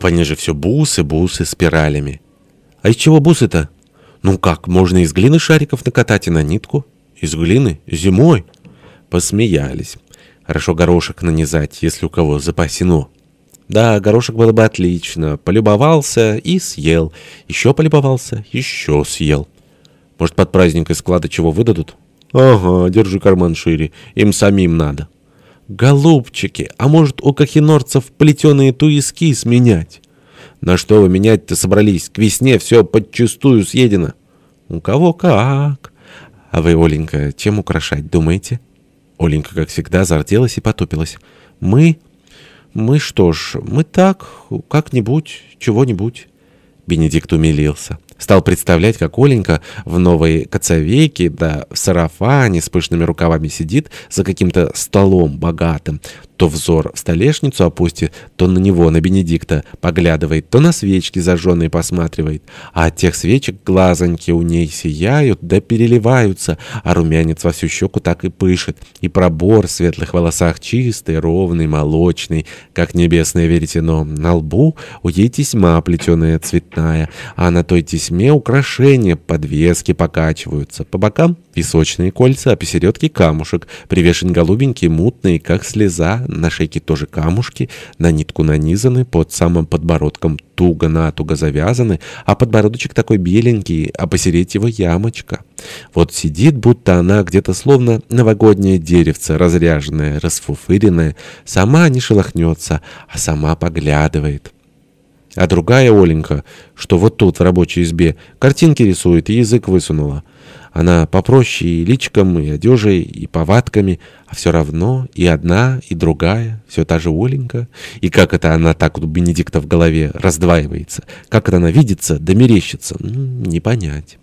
пониже все бусы, бусы спиралями. А из чего бусы-то? Ну как, можно из глины шариков накатать и на нитку? Из глины? Зимой? Посмеялись. Хорошо горошек нанизать, если у кого запасено. Да, горошек было бы отлично. Полюбовался и съел. Еще полюбовался, еще съел. Может, под праздник из склада чего выдадут? Ага, держи карман шире. Им самим надо. Голубчики, а может, у кахинорцев плетеные туиски сменять? На что вы менять-то собрались? К весне все подчистую съедено. У кого как. А вы, Оленька, чем украшать думаете? Оленька, как всегда, зарделась и потупилась. Мы... мы что ж, мы так, как-нибудь, чего-нибудь. Бенедикт умилился. Стал представлять, как Оленька в новой коцовейке, да в сарафане с пышными рукавами сидит за каким-то столом богатым, то взор в столешницу опустит, то на него, на Бенедикта, поглядывает, то на свечки зажженные посматривает. А от тех свечек глазоньки у ней сияют да переливаются, а румянец во всю щеку так и пышет. И пробор в светлых волосах чистый, ровный, молочный, как небесное веретено. На лбу у ей тесьма плетеная цветная, а на той тесьме украшения, подвески покачиваются. По бокам песочные кольца, а посередке камушек, привешен голубенький, мутный, как слеза, на шейке тоже камушки, на нитку нанизаны, под самым подбородком туго-натуго завязаны, а подбородочек такой беленький, а посередине его ямочка. Вот сидит, будто она где-то словно новогоднее деревце, разряженное, расфуфыренное, сама не шелохнется, а сама поглядывает. А другая Оленька, что вот тут в рабочей избе, картинки рисует и язык высунула. Она попроще и личком, и одежей, и повадками, а все равно и одна, и другая, все та же Оленька. И как это она так у Бенедикта в голове раздваивается, как это она видится да мерещится, не понять.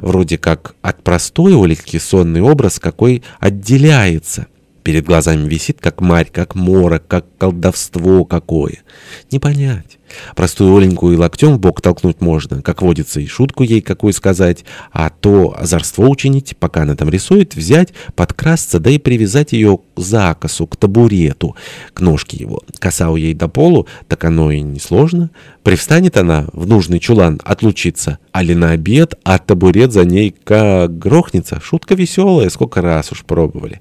Вроде как от простой Оленьки сонный образ какой отделяется. Перед глазами висит, как марь, как морок, как колдовство какое. Не понять. Простую Оленьку и локтем в бок толкнуть можно, как водится, и шутку ей какую сказать, а то озорство учинить, пока она там рисует, взять, подкрасться, да и привязать ее к закосу, к табурету, к ножке его. Коса у ей до полу, так оно и не сложно. Привстанет она в нужный чулан отлучиться, а ли на обед, а табурет за ней как грохнется. Шутка веселая, сколько раз уж пробовали.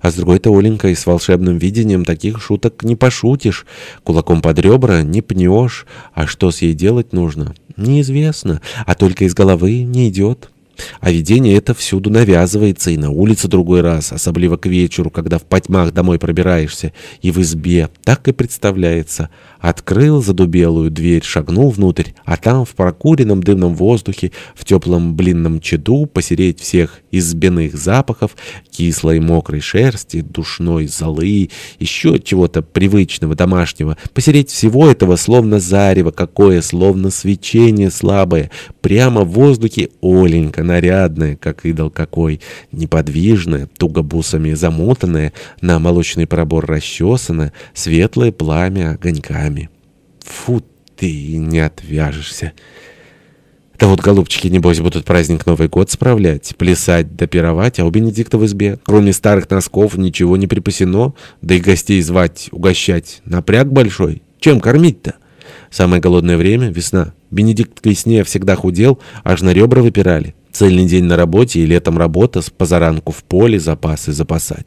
А с другой-то Оленькой с волшебным видением таких шуток не пошутишь, кулаком под ребра не пнешь, ложь, а что с ей делать нужно, неизвестно, а только из головы не идет. А видение это всюду навязывается, и на улице другой раз, особливо к вечеру, когда в потьмах домой пробираешься, и в избе, так и представляется. Открыл задубелую дверь, шагнул внутрь, а там в прокуренном дымном воздухе, в теплом блинном чаду, посереть всех избенных запахов, кислой мокрой шерсти, душной золы, еще чего-то привычного, домашнего, посереть всего этого, словно зарево какое, словно свечение слабое, прямо в воздухе Оленька, нарядная, как идол какой, неподвижная, туго бусами замотанная, на молочный пробор расчесанная, светлое пламя огоньками. Фу ты, не отвяжешься. Да вот голубчики, небось, будут праздник Новый год справлять, плясать да пировать, а у Бенедикта в избе, кроме старых носков, ничего не припасено, да и гостей звать, угощать. Напряг большой. Чем кормить-то? Самое голодное время — весна. Бенедикт к весне всегда худел, аж на ребра выпирали. Цельный день на работе и летом работа, позаранку в поле запасы запасать.